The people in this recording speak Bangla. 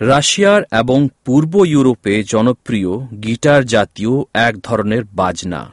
রাশিয়ার এবং পূর্ব ইউরোপে জনপ্রিয় গিটার জাতীয় এক ধরনের বাজনা।